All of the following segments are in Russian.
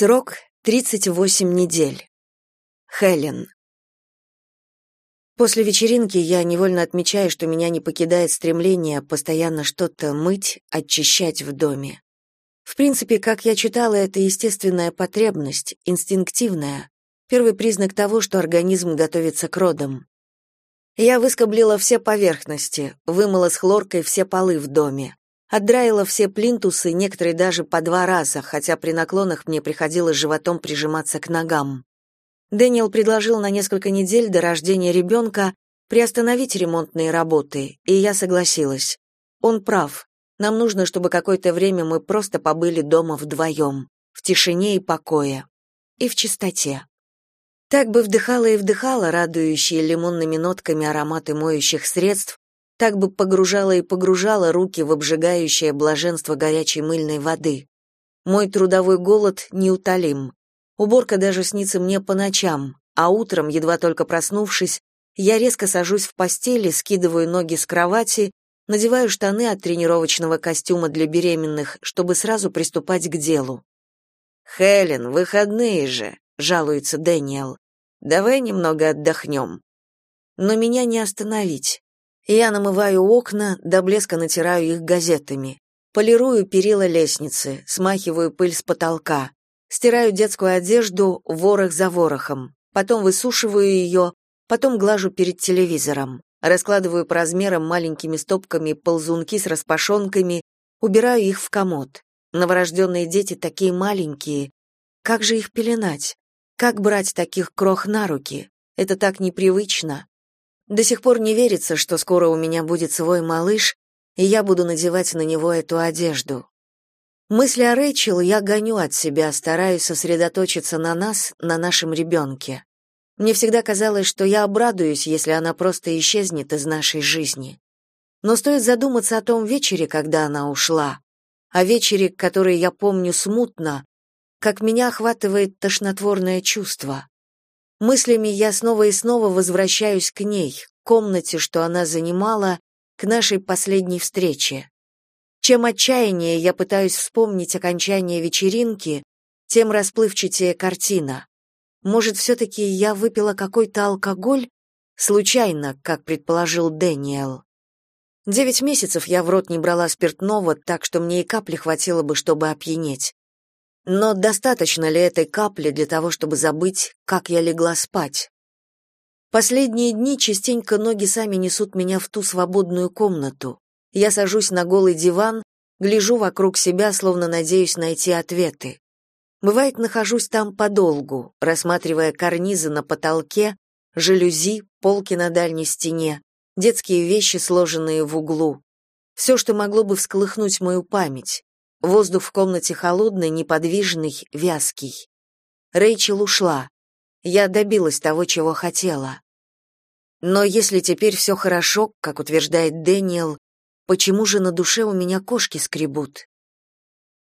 Срок 38 недель. Хелен. После вечеринки я невольно отмечаю, что меня не покидает стремление постоянно что-то мыть, очищать в доме. В принципе, как я читала, это естественная потребность, инстинктивная, первый признак того, что организм готовится к родам. Я выскоблила все поверхности, вымыла с хлоркой все полы в доме. Отдраила все плинтусы, некоторые даже по два раза, хотя при наклонах мне приходилось животом прижиматься к ногам. Дэниел предложил на несколько недель до рождения ребенка приостановить ремонтные работы, и я согласилась. Он прав. Нам нужно, чтобы какое-то время мы просто побыли дома вдвоем, в тишине и покое. И в чистоте. Так бы вдыхала и вдыхала радующие лимонными нотками ароматы моющих средств, так бы погружала и погружала руки в обжигающее блаженство горячей мыльной воды. Мой трудовой голод неутолим. Уборка даже снится мне по ночам, а утром, едва только проснувшись, я резко сажусь в постели, скидываю ноги с кровати, надеваю штаны от тренировочного костюма для беременных, чтобы сразу приступать к делу. «Хелен, выходные же», — жалуется Дэниел. «Давай немного отдохнем». Но меня не остановить. Я намываю окна, до блеска натираю их газетами. Полирую перила лестницы, смахиваю пыль с потолка. Стираю детскую одежду ворох за ворохом. Потом высушиваю ее, потом глажу перед телевизором. Раскладываю по размерам маленькими стопками ползунки с распашонками, убираю их в комод. Новорожденные дети такие маленькие. Как же их пеленать? Как брать таких крох на руки? Это так непривычно. До сих пор не верится, что скоро у меня будет свой малыш, и я буду надевать на него эту одежду. Мысли о Рэйчел я гоню от себя, стараюсь сосредоточиться на нас, на нашем ребенке. Мне всегда казалось, что я обрадуюсь, если она просто исчезнет из нашей жизни. Но стоит задуматься о том вечере, когда она ушла, о вечере, который я помню смутно, как меня охватывает тошнотворное чувство. Мыслями я снова и снова возвращаюсь к ней, к комнате, что она занимала, к нашей последней встрече. Чем отчаяннее я пытаюсь вспомнить окончание вечеринки, тем расплывчатее картина. Может, все-таки я выпила какой-то алкоголь? Случайно, как предположил Дэниел. Девять месяцев я в рот не брала спиртного, так что мне и капли хватило бы, чтобы опьянеть. Но достаточно ли этой капли для того, чтобы забыть, как я легла спать? Последние дни частенько ноги сами несут меня в ту свободную комнату. Я сажусь на голый диван, гляжу вокруг себя, словно надеюсь найти ответы. Бывает, нахожусь там подолгу, рассматривая карнизы на потолке, жалюзи, полки на дальней стене, детские вещи, сложенные в углу. Все, что могло бы всколыхнуть мою память. Воздух в комнате холодный, неподвижный, вязкий. Рэйчел ушла. Я добилась того, чего хотела. Но если теперь все хорошо, как утверждает Дэниел, почему же на душе у меня кошки скребут?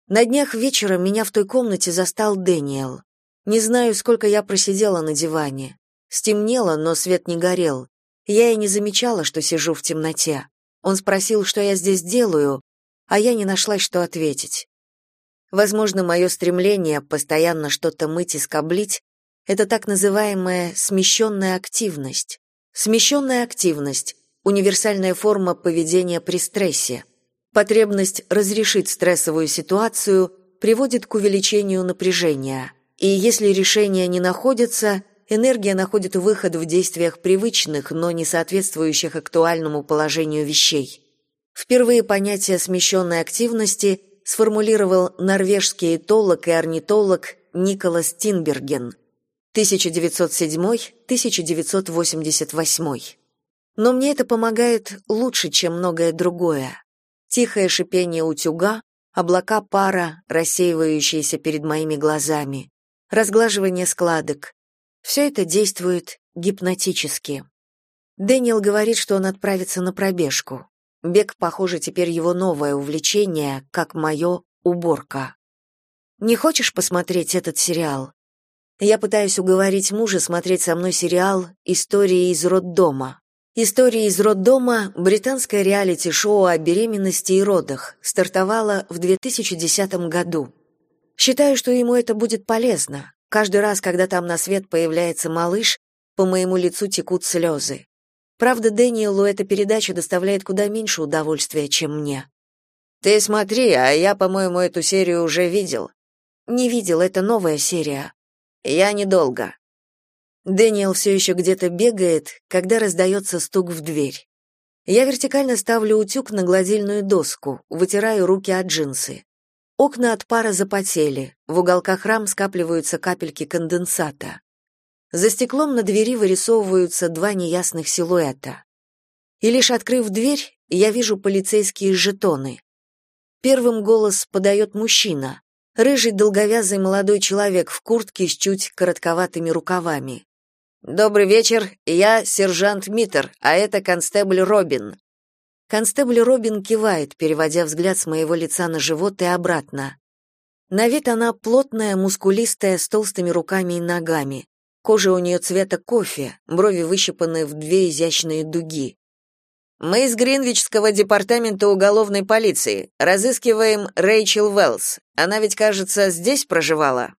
На днях вечером меня в той комнате застал Дэниел. Не знаю, сколько я просидела на диване. Стемнело, но свет не горел. Я и не замечала, что сижу в темноте. Он спросил, что я здесь делаю, а я не нашла, что ответить. Возможно, мое стремление постоянно что-то мыть и скоблить — это так называемая смещенная активность. Смещенная активность — универсальная форма поведения при стрессе. Потребность разрешить стрессовую ситуацию приводит к увеличению напряжения. И если решение не находится, энергия находит выход в действиях привычных, но не соответствующих актуальному положению вещей. Впервые понятие смещенной активности сформулировал норвежский этолог и орнитолог Николас Тинберген 1907-1988. Но мне это помогает лучше, чем многое другое. Тихое шипение утюга, облака пара, рассеивающиеся перед моими глазами, разглаживание складок. Все это действует гипнотически. Дэниел говорит, что он отправится на пробежку. Бег, похоже, теперь его новое увлечение, как мое уборка. Не хочешь посмотреть этот сериал? Я пытаюсь уговорить мужа смотреть со мной сериал «Истории из роддома». «Истории из роддома» — британское реалити-шоу о беременности и родах, стартовало в 2010 году. Считаю, что ему это будет полезно. Каждый раз, когда там на свет появляется малыш, по моему лицу текут слезы. Правда, Дэниелу эта передача доставляет куда меньше удовольствия, чем мне. Ты смотри, а я, по-моему, эту серию уже видел. Не видел, это новая серия. Я недолго. Дэниел все еще где-то бегает, когда раздается стук в дверь. Я вертикально ставлю утюг на гладильную доску, вытираю руки от джинсы. Окна от пара запотели, в уголках рам скапливаются капельки конденсата. За стеклом на двери вырисовываются два неясных силуэта. И лишь открыв дверь, я вижу полицейские жетоны. Первым голос подает мужчина, рыжий долговязый молодой человек в куртке с чуть коротковатыми рукавами. «Добрый вечер, я сержант Миттер, а это констебль Робин. Констебль Робин кивает, переводя взгляд с моего лица на живот и обратно. На вид она плотная, мускулистая, с толстыми руками и ногами. Кожа у нее цвета кофе, брови выщипаны в две изящные дуги. Мы из Гринвичского департамента уголовной полиции. Разыскиваем Рэйчел Уэллс. Она ведь, кажется, здесь проживала.